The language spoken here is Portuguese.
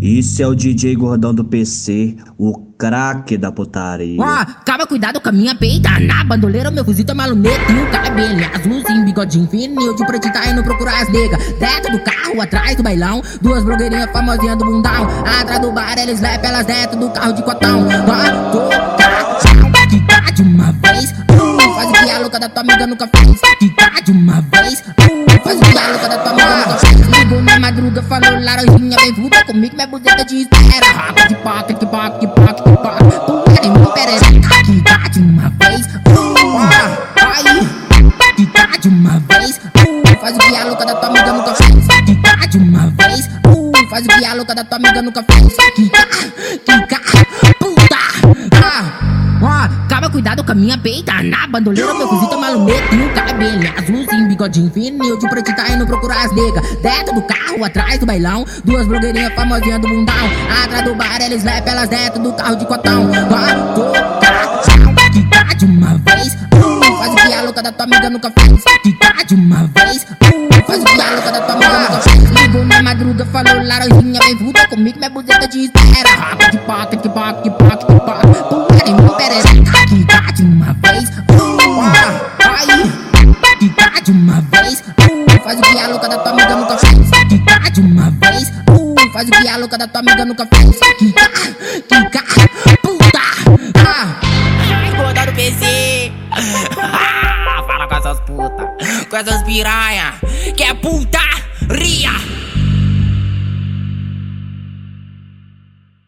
Isso é o DJ gordão do PC, o craque da putaria. Ó, calma, cuidado com a minha peita. Na bandoleira, meu fuzil tá malumento. E o cabelo azulzinho, bigodinho fininho. De preto tá indo procurar as negas. Dentro do carro, atrás do bailão. Duas blogueirinhas famosinhas do bundão. Atrás do bar, eles levam elas dentro do carro de cotão. Ó, tô Quicar de uma vez. Uh, faz o que a louca da tua amiga nunca fez. Quicar de uma vez. Uh, fuda comigo, minha buzeta de espera. De paca, que paca, que paca, que paca. Pula em meu perereca. Quicar de uma vez. Vai. Quicar de uma vez. Faz o que a louca da tua amiga nunca fez. Quicar de uma vez. Faz o que a louca da tua amiga nunca fez. Quicar, quicar, puta. Ah. Ó, calma, cuidado com a minha peita. Na bandoleira, meu fuzil tá malumeto. E o cabelo azulzinho, bigodinho fininho. De preto tá indo procurar as negas. Dentro do carro, atrás do bailão. Duas blogueirinhas famosinhas do bundão. Atrás do bar, eles levam elas dentro do carro de cotão. Ó, tô quicar de uma vez. Uh, faz o que a louca da tua amiga nunca fez. Quicar de uma vez. Uh, faz o que a louca da tua amiga nunca fez. Ligou na madruga, falou laranjinha, vem fuda comigo, minha buzeta de espera. Rapa de paca, que paca, que paca, que paca. Pula em meu perereca. De uma vez. Uh, faz o que a louca da tua amiga nunca fez. Quicar de uma vez. Uh, faz o que a louca da tua amiga nunca fez. Quicar, quicar, puta. Ah. Do PC. Fala com essas putas, com essas piranha, que é putaria.